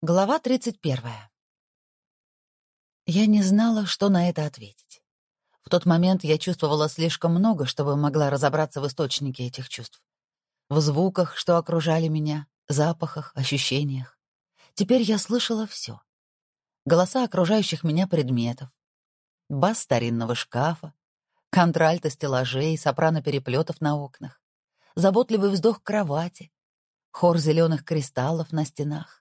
Глава 31. Я не знала, что на это ответить. В тот момент я чувствовала слишком много, чтобы могла разобраться в источнике этих чувств. В звуках, что окружали меня, запахах, ощущениях. Теперь я слышала все. Голоса окружающих меня предметов, бас старинного шкафа, контральто стеллажей, сопрано переплетов на окнах, заботливый вздох кровати, хор зеленых кристаллов на стенах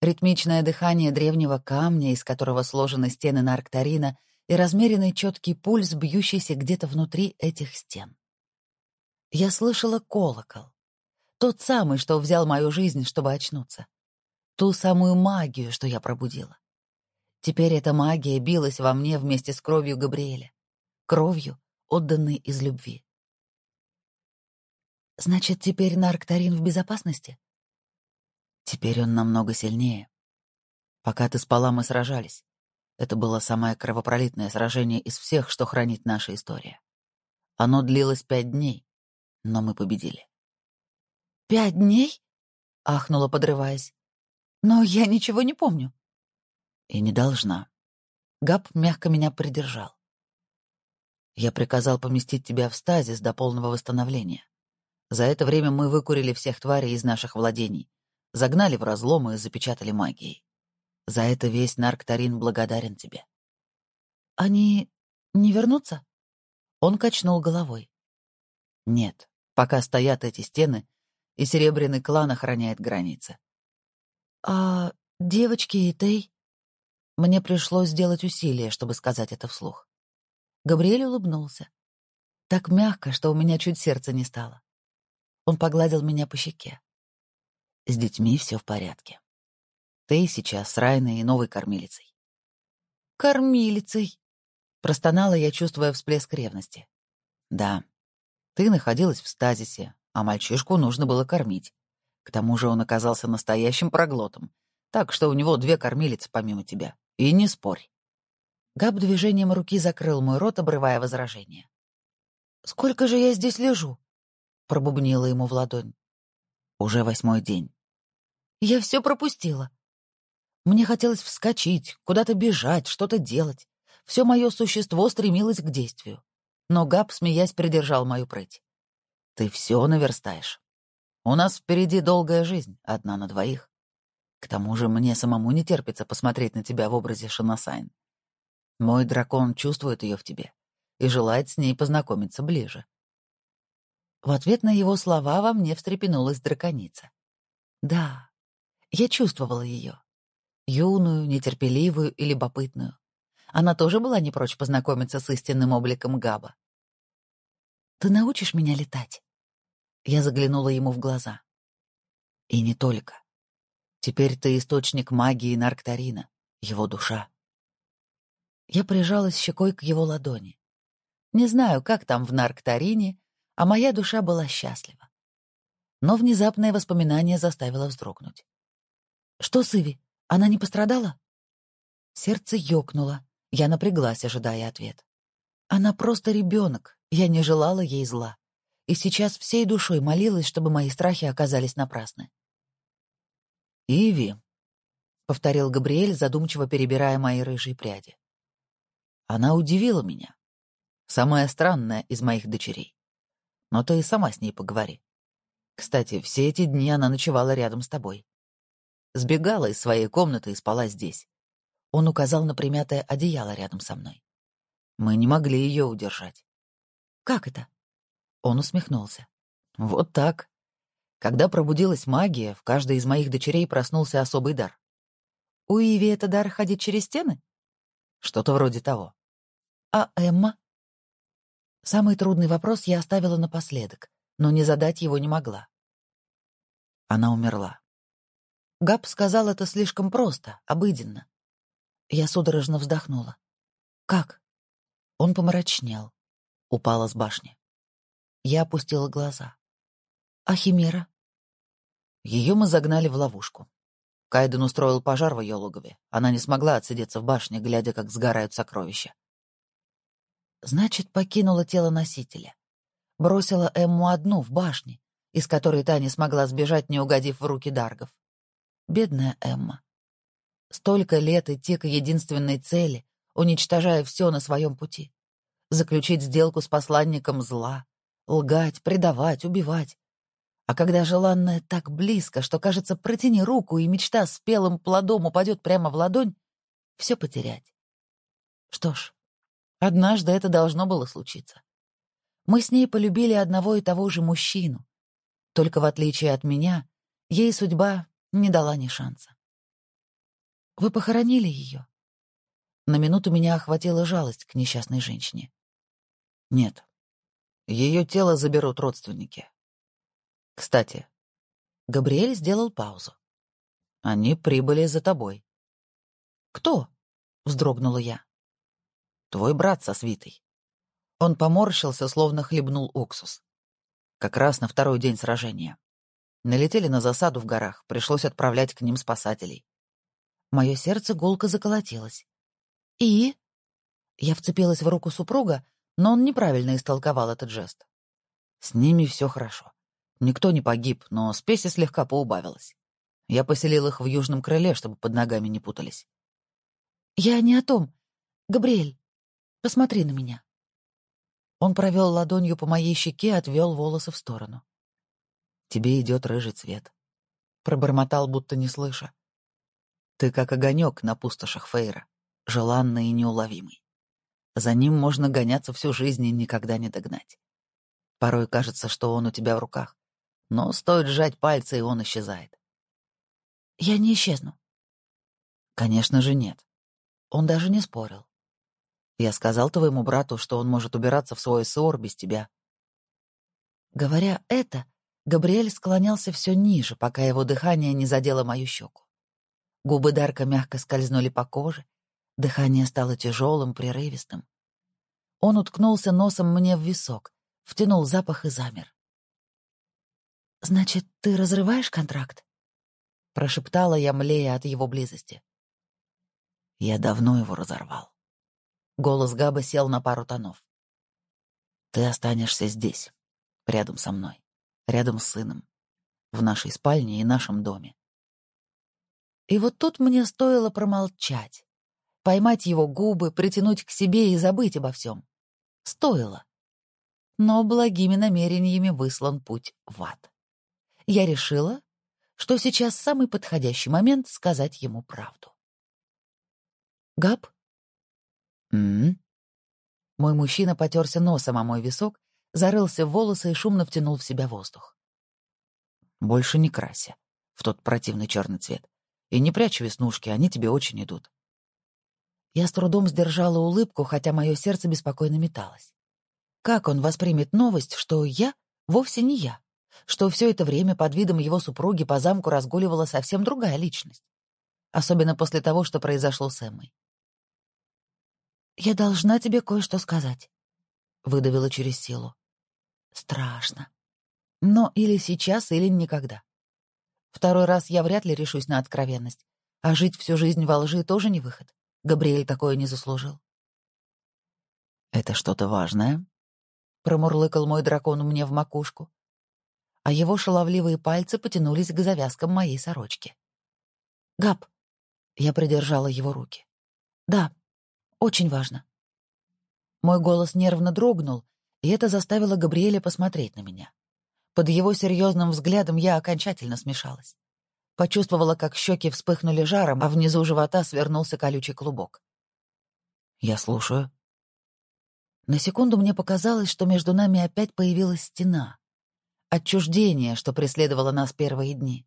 Ритмичное дыхание древнего камня, из которого сложены стены Нарктарина, и размеренный четкий пульс, бьющийся где-то внутри этих стен. Я слышала колокол. Тот самый, что взял мою жизнь, чтобы очнуться. Ту самую магию, что я пробудила. Теперь эта магия билась во мне вместе с кровью Габриэля. Кровью, отданной из любви. Значит, теперь Нарктарин в безопасности? Теперь он намного сильнее. Пока ты спала, мы сражались. Это было самое кровопролитное сражение из всех, что хранит наша история. Оно длилось пять дней, но мы победили. «Пять дней?» — ахнула, подрываясь. «Но я ничего не помню». «И не должна». Габ мягко меня придержал. «Я приказал поместить тебя в стазис до полного восстановления. За это время мы выкурили всех тварей из наших владений, загнали в разломы и запечатали магией. За это весь Нарктарин благодарен тебе. Они не вернутся? Он качнул головой. Нет, пока стоят эти стены, и Серебряный клан охраняет границы. А девочки и Тей? Мне пришлось сделать усилие, чтобы сказать это вслух. Габриэль улыбнулся. Так мягко, что у меня чуть сердце не стало. Он погладил меня по щеке. С детьми все в порядке. Ты сейчас с Райной и новой кормилицей. Кормилицей! Простонала я, чувствуя всплеск ревности. Да. Ты находилась в стазисе, а мальчишку нужно было кормить. К тому же он оказался настоящим проглотом, так что у него две кормилицы помимо тебя. И не спорь. Габ движением руки закрыл мой рот, обрывая возражение. «Сколько же я здесь лежу?» — пробубнила ему в ладонь. Уже восьмой день. Я все пропустила. Мне хотелось вскочить, куда-то бежать, что-то делать. Все мое существо стремилось к действию. Но Габ, смеясь, придержал мою прыть. Ты все наверстаешь. У нас впереди долгая жизнь, одна на двоих. К тому же мне самому не терпится посмотреть на тебя в образе Шанасайн. Мой дракон чувствует ее в тебе и желает с ней познакомиться ближе. В ответ на его слова во мне встрепенулась драконица. Да, я чувствовала ее. Юную, нетерпеливую и любопытную. Она тоже была не прочь познакомиться с истинным обликом Габа. «Ты научишь меня летать?» Я заглянула ему в глаза. «И не только. Теперь ты источник магии Нарктарина, его душа». Я прижалась щекой к его ладони. Не знаю, как там в Нарктарине, а моя душа была счастлива. Но внезапное воспоминание заставило вздрогнуть. «Что с Иви? Она не пострадала?» Сердце ёкнуло. Я напряглась, ожидая ответ. Она просто ребенок, я не желала ей зла. И сейчас всей душой молилась, чтобы мои страхи оказались напрасны. «Иви», — повторил Габриэль, задумчиво перебирая мои рыжие пряди. «Она удивила меня. Самая странная из моих дочерей но ты и сама с ней поговори. Кстати, все эти дни она ночевала рядом с тобой. Сбегала из своей комнаты и спала здесь. Он указал на примятое одеяло рядом со мной. Мы не могли ее удержать. «Как это?» Он усмехнулся. «Вот так. Когда пробудилась магия, в каждой из моих дочерей проснулся особый дар. У Иви это дар ходить через стены? Что-то вроде того. А Эмма? Самый трудный вопрос я оставила напоследок, но не задать его не могла. Она умерла. Габ сказал это слишком просто, обыденно. Я судорожно вздохнула. «Как?» Он помрачнел. Упала с башни. Я опустила глаза. «А Химера?» Ее мы загнали в ловушку. Кайден устроил пожар в ее логове. Она не смогла отсидеться в башне, глядя, как сгорают сокровища. Значит, покинула тело носителя. Бросила Эмму одну в башне, из которой та не смогла сбежать, не угодив в руки даргов. Бедная Эмма. Столько лет идти к единственной цели, уничтожая все на своем пути. Заключить сделку с посланником зла, лгать, предавать, убивать. А когда желанное так близко, что, кажется, протяни руку, и мечта спелым плодом упадет прямо в ладонь, все потерять. Что ж, однажды это должно было случиться. Мы с ней полюбили одного и того же мужчину. Только в отличие от меня, ей судьба не дала ни шанса. Вы похоронили ее? На минуту меня охватила жалость к несчастной женщине. Нет. Ее тело заберут родственники. Кстати, Габриэль сделал паузу. Они прибыли за тобой. Кто? вздрогнула я. Твой брат со свитой. Он поморщился, словно хлебнул уксус. Как раз на второй день сражения. Налетели на засаду в горах, пришлось отправлять к ним спасателей. Мое сердце гулко заколотилось. «И?» Я вцепилась в руку супруга, но он неправильно истолковал этот жест. С ними все хорошо. Никто не погиб, но спеси слегка поубавилась. Я поселил их в южном крыле, чтобы под ногами не путались. «Я не о том. Габриэль, посмотри на меня». Он провел ладонью по моей щеке, отвел волосы в сторону. «Тебе идет рыжий цвет». Пробормотал, будто не слыша. «Ты как огонек на пустошах Фейра, желанный и неуловимый. За ним можно гоняться всю жизнь и никогда не догнать. Порой кажется, что он у тебя в руках, но стоит сжать пальцы, и он исчезает. Я не исчезну. Конечно же, нет. Он даже не спорил. Я сказал твоему брату, что он может убираться в свой СОР без тебя. Говоря это, Габриэль склонялся все ниже, пока его дыхание не задело мою щеку. Губы Дарка мягко скользнули по коже, дыхание стало тяжелым, прерывистым. Он уткнулся носом мне в висок, втянул запах и замер. «Значит, ты разрываешь контракт?» — прошептала я, млея от его близости. Я давно его разорвал. Голос Габа сел на пару тонов. Ты останешься здесь, рядом со мной, рядом с сыном, в нашей спальне и нашем доме. И вот тут мне стоило промолчать, поймать его губы, притянуть к себе и забыть обо всем. Стоило. Но благими намерениями выслан путь в ад. Я решила, что сейчас самый подходящий момент сказать ему правду. Габ? М, -м, Мой мужчина потерся носом о мой висок, зарылся в волосы и шумно втянул в себя воздух. Больше не крася в тот противный черный цвет. И не прячь веснушки, они тебе очень идут. Я с трудом сдержала улыбку, хотя мое сердце беспокойно металось. Как он воспримет новость, что я вовсе не я, что все это время под видом его супруги по замку разгуливала совсем другая личность, особенно после того, что произошло с Эммой. «Я должна тебе кое-что сказать», — выдавила через силу. «Страшно. Но или сейчас, или никогда. Второй раз я вряд ли решусь на откровенность, а жить всю жизнь во лжи тоже не выход. Габриэль такое не заслужил». «Это что-то важное?» — промурлыкал мой дракон мне в макушку, а его шаловливые пальцы потянулись к завязкам моей сорочки. «Габ!» — я придержала его руки. «Да, очень важно. Мой голос нервно дрогнул, и это заставило Габриэля посмотреть на меня. Под его серьезным взглядом я окончательно смешалась. Почувствовала, как щеки вспыхнули жаром, а внизу живота свернулся колючий клубок. «Я слушаю». На секунду мне показалось, что между нами опять появилась стена. Отчуждение, что преследовало нас первые дни.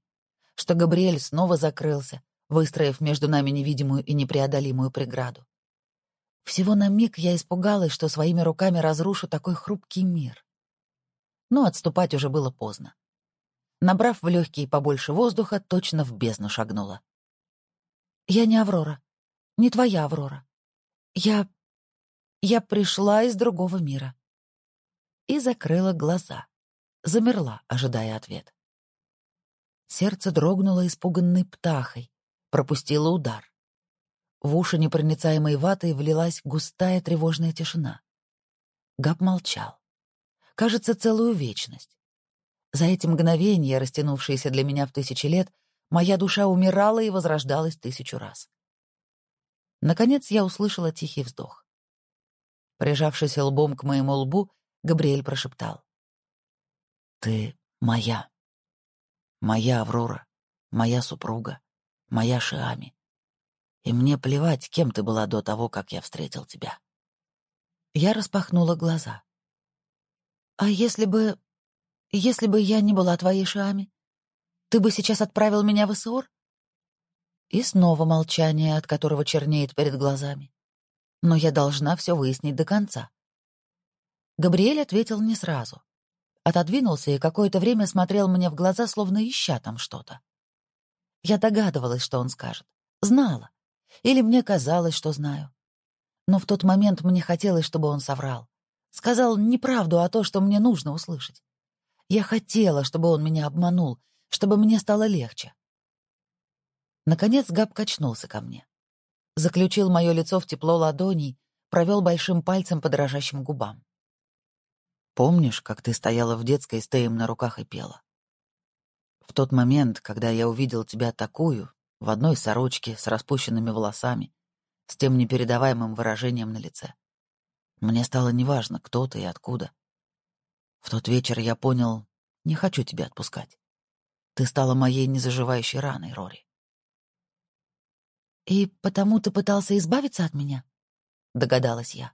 Что Габриэль снова закрылся, выстроив между нами невидимую и непреодолимую преграду. Всего на миг я испугалась, что своими руками разрушу такой хрупкий мир. Но отступать уже было поздно. Набрав в легкие побольше воздуха, точно в бездну шагнула. «Я не Аврора. Не твоя Аврора. Я... я пришла из другого мира». И закрыла глаза. Замерла, ожидая ответ. Сердце дрогнуло испуганной птахой, пропустило удар. В уши непроницаемой ватой влилась густая тревожная тишина. Габ молчал. Кажется, целую вечность. За эти мгновения, растянувшиеся для меня в тысячи лет, Моя душа умирала и возрождалась тысячу раз. Наконец я услышала тихий вздох. Прижавшись лбом к моему лбу, Габриэль прошептал. «Ты моя. Моя Аврора, моя супруга, моя Шиами. И мне плевать, кем ты была до того, как я встретил тебя». Я распахнула глаза. «А если бы... если бы я не была твоей Шиами? Ты бы сейчас отправил меня в Исор?» И снова молчание, от которого чернеет перед глазами. Но я должна все выяснить до конца. Габриэль ответил не сразу. Отодвинулся и какое-то время смотрел мне в глаза, словно ища там что-то. Я догадывалась, что он скажет. Знала. Или мне казалось, что знаю. Но в тот момент мне хотелось, чтобы он соврал. Сказал неправду, а то, что мне нужно услышать. Я хотела, чтобы он меня обманул, чтобы мне стало легче. Наконец Габ качнулся ко мне. Заключил мое лицо в тепло ладоней, провел большим пальцем по дрожащим губам. «Помнишь, как ты стояла в детской с на руках и пела? В тот момент, когда я увидел тебя такую, в одной сорочке, с распущенными волосами, с тем непередаваемым выражением на лице. Мне стало неважно, кто ты и откуда. В тот вечер я понял, не хочу тебя отпускать. Ты стала моей незаживающей раной, Рори. «И потому ты пытался избавиться от меня?» — догадалась я.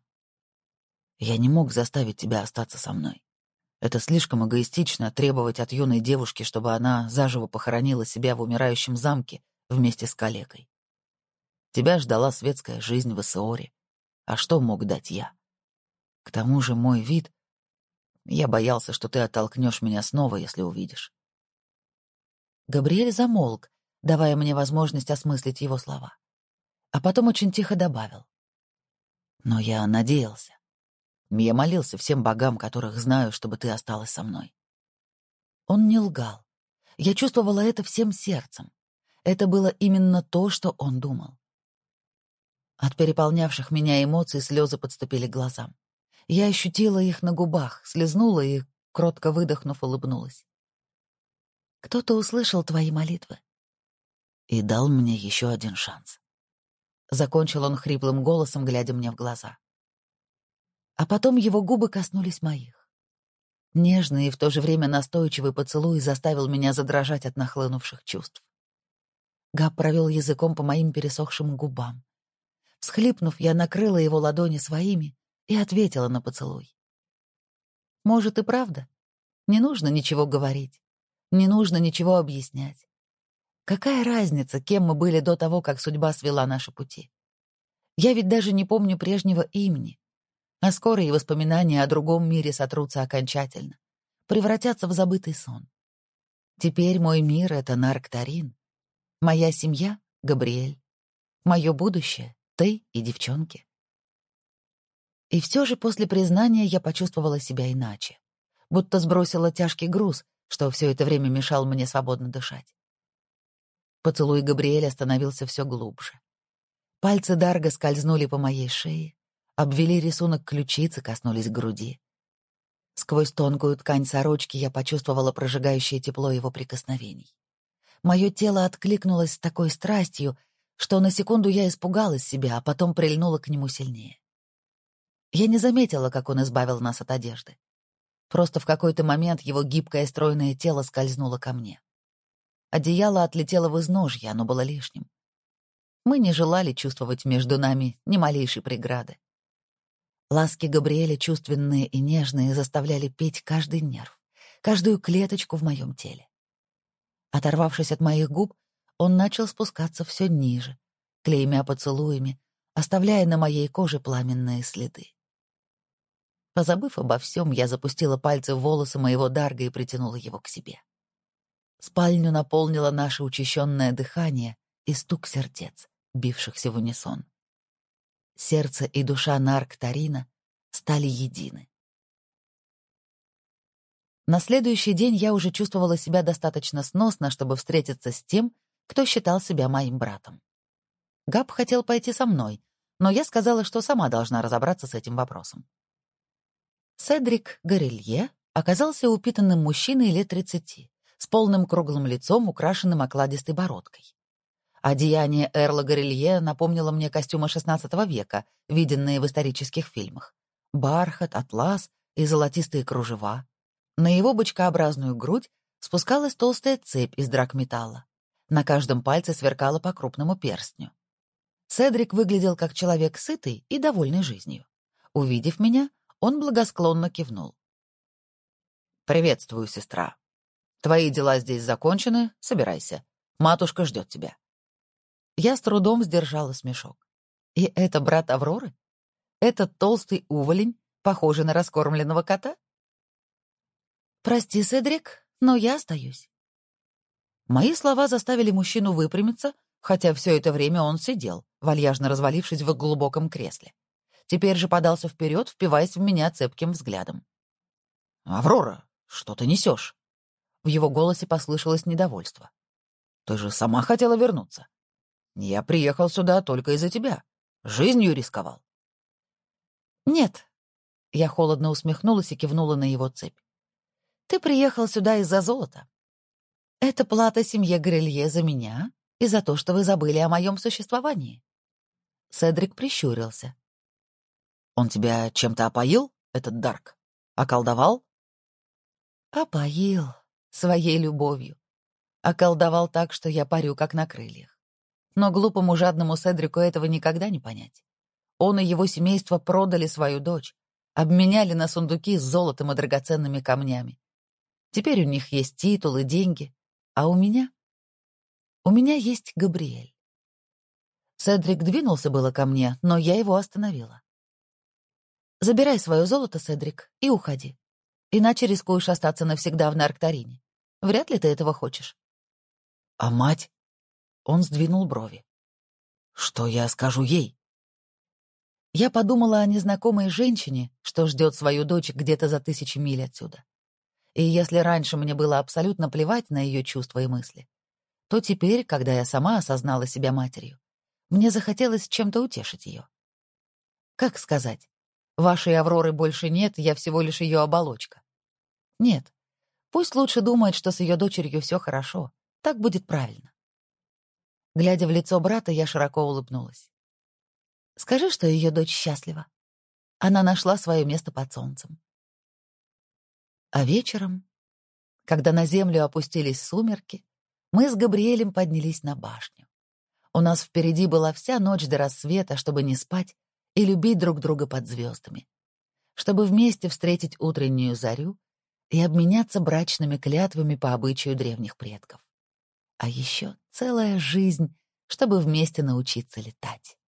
«Я не мог заставить тебя остаться со мной. Это слишком эгоистично требовать от юной девушки, чтобы она заживо похоронила себя в умирающем замке вместе с калекой. Тебя ждала светская жизнь в Эссеоре. А что мог дать я? К тому же мой вид... Я боялся, что ты оттолкнешь меня снова, если увидишь. Габриэль замолк, давая мне возможность осмыслить его слова. А потом очень тихо добавил. Но я надеялся. Я молился всем богам, которых знаю, чтобы ты осталась со мной. Он не лгал. Я чувствовала это всем сердцем. Это было именно то, что он думал. От переполнявших меня эмоций слезы подступили к глазам. Я ощутила их на губах, слезнула и, кротко выдохнув, улыбнулась. Кто-то услышал твои молитвы и дал мне еще один шанс. Закончил он хриплым голосом, глядя мне в глаза. А потом его губы коснулись моих. Нежный и в то же время настойчивый поцелуй заставил меня задрожать от нахлынувших чувств. Габ провел языком по моим пересохшим губам. Всхлипнув, я накрыла его ладони своими и ответила на поцелуй. «Может, и правда. Не нужно ничего говорить. Не нужно ничего объяснять. Какая разница, кем мы были до того, как судьба свела наши пути? Я ведь даже не помню прежнего имени. А скоро и воспоминания о другом мире сотрутся окончательно, превратятся в забытый сон. Теперь мой мир — это Нарктарин. Моя семья — Габриэль. Мое будущее — ты и девчонки. И все же после признания я почувствовала себя иначе. Будто сбросила тяжкий груз, что все это время мешал мне свободно дышать. Поцелуй Габриэля становился все глубже. Пальцы Дарга скользнули по моей шее, обвели рисунок ключицы, коснулись груди. Сквозь тонкую ткань сорочки я почувствовала прожигающее тепло его прикосновений. Мое тело откликнулось с такой страстью, что на секунду я испугалась себя, а потом прильнула к нему сильнее. Я не заметила, как он избавил нас от одежды. Просто в какой-то момент его гибкое стройное тело скользнуло ко мне. Одеяло отлетело в изножье, оно было лишним. Мы не желали чувствовать между нами ни малейшей преграды. Ласки Габриэля, чувственные и нежные, заставляли петь каждый нерв, каждую клеточку в моем теле. Оторвавшись от моих губ, он начал спускаться все ниже, клеймя поцелуями, оставляя на моей коже пламенные следы. Позабыв обо всем, я запустила пальцы в волосы моего Дарга и притянула его к себе. Спальню наполнило наше учащенное дыхание и стук сердец, бившихся в унисон. Сердце и душа Нарктарина стали едины. На следующий день я уже чувствовала себя достаточно сносно, чтобы встретиться с тем, кто считал себя моим братом. Габ хотел пойти со мной, но я сказала, что сама должна разобраться с этим вопросом. Седрик Горелье оказался упитанным мужчиной лет 30, с полным круглым лицом, украшенным окладистой бородкой. Одеяние Эрла Горелье напомнило мне костюмы XVI века, виденные в исторических фильмах. Бархат, атлас и золотистые кружева. На его бочкообразную грудь спускалась толстая цепь из драгметалла. На каждом пальце сверкало по крупному перстню. Седрик выглядел как человек сытый и довольный жизнью. Увидев меня, он благосклонно кивнул. «Приветствую, сестра. Твои дела здесь закончены, собирайся. Матушка ждет тебя». Я с трудом сдержала смешок. И это брат Авроры? Этот толстый уволень, похожий на раскормленного кота? «Прости, Седрик, но я остаюсь». Мои слова заставили мужчину выпрямиться, хотя все это время он сидел, вальяжно развалившись в глубоком кресле. Теперь же подался вперед, впиваясь в меня цепким взглядом. «Аврора, что ты несешь?» В его голосе послышалось недовольство. «Ты же сама хотела вернуться. Я приехал сюда только из-за тебя. Жизнью рисковал». «Нет». Я холодно усмехнулась и кивнула на его цепь. «Ты приехал сюда из-за золота. Это плата семье Грелье за меня и за то, что вы забыли о моем существовании». Седрик прищурился. «Он тебя чем-то опоил, этот Дарк? Околдовал?» «Опоил своей любовью. Околдовал так, что я парю, как на крыльях. Но глупому жадному Седрику этого никогда не понять. Он и его семейство продали свою дочь, обменяли на сундуки с золотом и драгоценными камнями. Теперь у них есть титулы, деньги, а у меня? У меня есть Габриэль. Седрик двинулся было ко мне, но я его остановила. Забирай свое золото, Седрик, и уходи. Иначе рискуешь остаться навсегда в Нарктарине. Вряд ли ты этого хочешь. А мать? Он сдвинул брови. Что я скажу ей? Я подумала о незнакомой женщине, что ждет свою дочь где-то за тысячи миль отсюда. И если раньше мне было абсолютно плевать на ее чувства и мысли, то теперь, когда я сама осознала себя матерью, мне захотелось чем-то утешить ее. Как сказать? Вашей Авроры больше нет, я всего лишь ее оболочка. Нет, пусть лучше думает, что с ее дочерью все хорошо. Так будет правильно. Глядя в лицо брата, я широко улыбнулась. Скажи, что ее дочь счастлива. Она нашла свое место под солнцем. А вечером, когда на землю опустились сумерки, мы с Габриэлем поднялись на башню. У нас впереди была вся ночь до рассвета, чтобы не спать и любить друг друга под звездами, чтобы вместе встретить утреннюю зарю и обменяться брачными клятвами по обычаю древних предков. А еще целая жизнь, чтобы вместе научиться летать.